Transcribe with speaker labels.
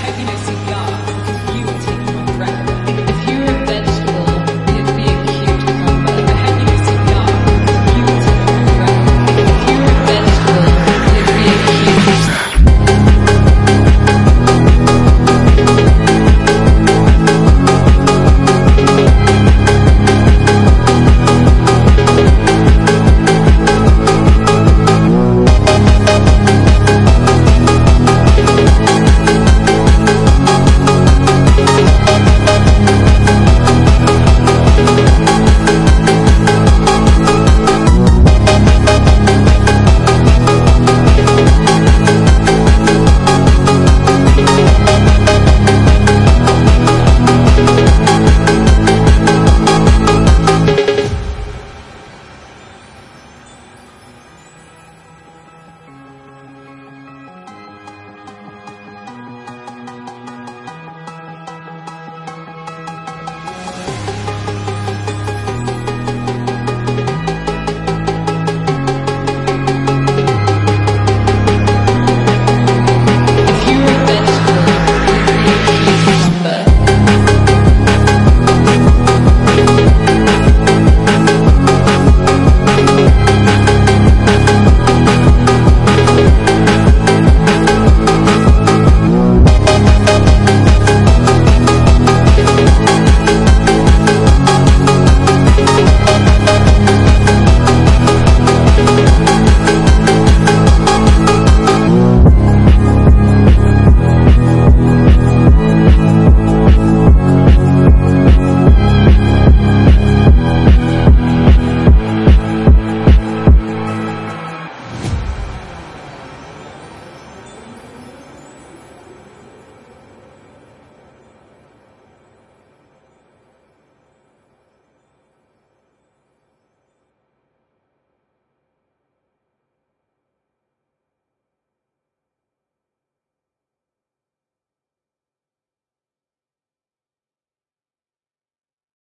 Speaker 1: Happiness.